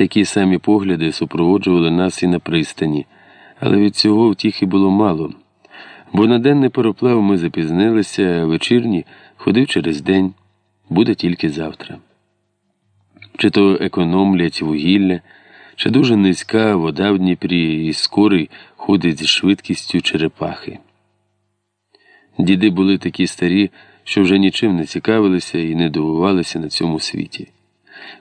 Такі самі погляди супроводжували нас і на пристані, але від цього втіхи було мало. Бо на денний пароплав ми запізнилися, вечірні ходив через день, буде тільки завтра. Чи то економлять вугілля, чи дуже низька вода в Дніпрі і скорий ходить зі швидкістю черепахи. Діди були такі старі, що вже нічим не цікавилися і не дивувалися на цьому світі.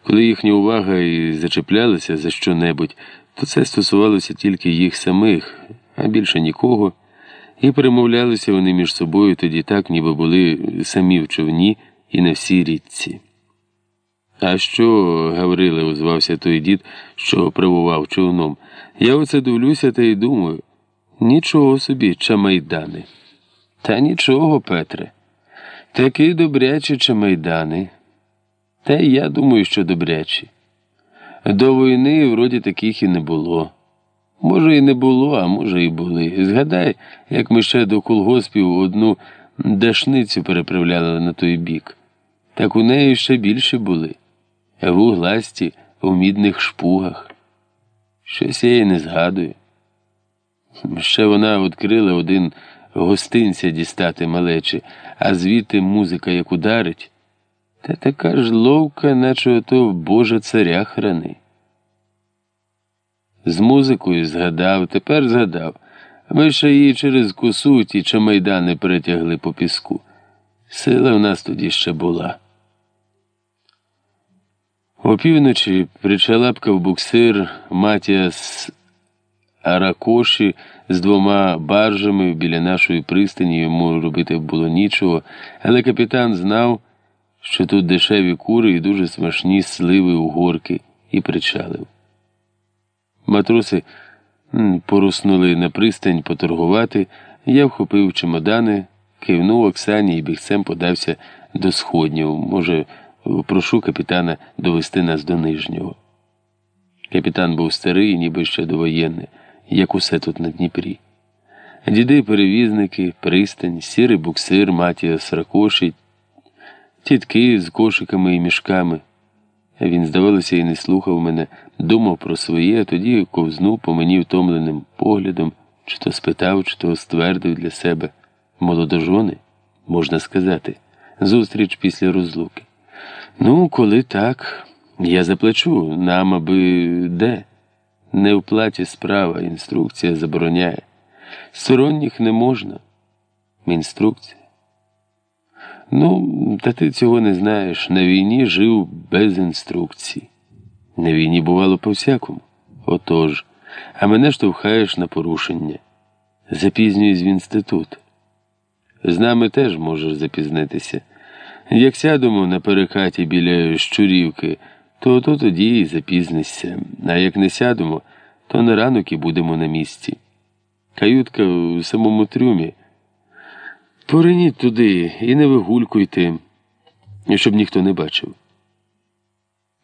Коли їхня увага і зачеплялася за що-небудь, то це стосувалося тільки їх самих, а більше нікого, і перемовлялися вони між собою тоді так, ніби були самі в човні і на всій річці. А що, Гавриле, озвався той дід, що правував човном. Я оце дивлюся та й думаю. Нічого собі, чамайдани. Та нічого, Петре. Такі добрячі чамайдани. Та й я думаю, що добрячі. До війни вроді таких і не було. Може, і не було, а може, і були. Згадай, як ми ще до колгоспів одну дашницю переправляли на той бік. Так у неї ще більше були. Вугласті у мідних шпугах. Щось я її не згадую. Ще вона відкрила один гостинця дістати малечі, а звідти музика як ударить. Та така ж ловка, наче ото Божа царя храни. З музикою згадав, тепер згадав. Ми ще її через косу ті чамайдани перетягли по піску. Сила в нас тоді ще була. Опівночі причалапкав буксир Матіас Аракоші з двома баржами біля нашої пристані йому робити було нічого, але капітан знав, що тут дешеві кури і дуже смачні сливи у горки, і причалив. Матроси поруснули на пристань поторгувати, я вхопив чемодани, кивнув Оксані і бігцем подався до сходнів. Може, прошу капітана довести нас до нижнього. Капітан був старий, ніби ще довоєнний, як усе тут на Дніпрі. Діди, перевізники, пристань, сірий буксир, матія сракоші, тітки з кошиками і мішками. Він, здавалося, і не слухав мене, думав про своє, а тоді ковзнув по мені втомленим поглядом, чи то спитав, чи то ствердив для себе. Молодожони, можна сказати, зустріч після розлуки. Ну, коли так, я заплачу, нам аби де. Не в платі справа, інструкція забороняє. Сторонніх не можна. Інструкція. Ну, та ти цього не знаєш. На війні жив без інструкцій. На війні бувало по всякому. Отож, а мене штовхаєш на порушення. Запізнююсь в інститут. З нами теж можеш запізнитися. Як сядемо на перекаті біля щурівки, то то тоді і запізнишся. А як не сядемо, то на ранок і будемо на місці. Каютка в самому трюмі. Пориніть туди і не вигулькуйте, щоб ніхто не бачив.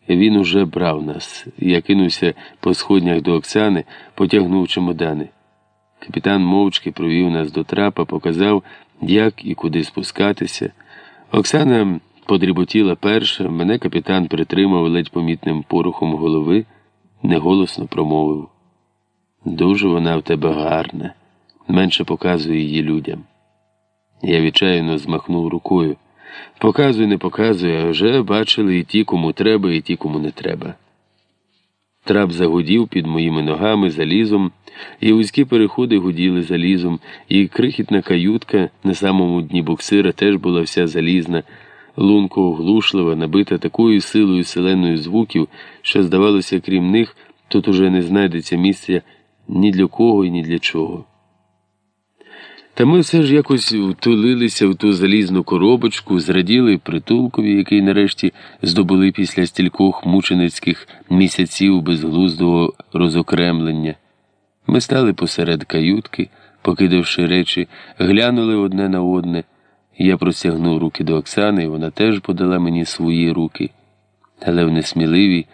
Він уже брав нас. Я кинувся по сходнях до Оксани, потягнув чемодани. Капітан мовчки провів нас до трапа, показав, як і куди спускатися. Оксана подріботіла перша, мене капітан притримав ледь помітним порухом голови, неголосно промовив. Дуже вона в тебе гарна, менше показує її людям. Я відчайно змахнув рукою. Показуй, не показуй, а вже бачили і ті, кому треба, і ті, кому не треба. Трап загудів під моїми ногами залізом, і вузькі переходи гуділи залізом, і крихітна каютка на самому дні буксира теж була вся залізна, лунко оглушлива, набита такою силою селеною звуків, що, здавалося, крім них, тут уже не знайдеться місця ні для кого і ні для чого. Та ми все ж якось втулилися в ту залізну коробочку, зраділи притулкові, який нарешті здобули після стількох мученицьких місяців безглуздого розокремлення. Ми стали посеред каютки, покидавши речі, глянули одне на одне. Я простягнув руки до Оксани, і вона теж подала мені свої руки. Але в несміливій,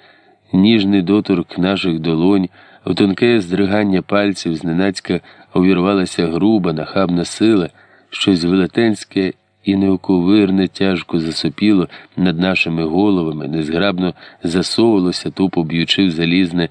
ніжний доторк наших долонь. У тонке здригання пальців зненацька увірвалася груба, нахабна сила, щось велетенське і неоковирне тяжко засопіло над нашими головами, незграбно засовувалося, тупо б'ючи в залізне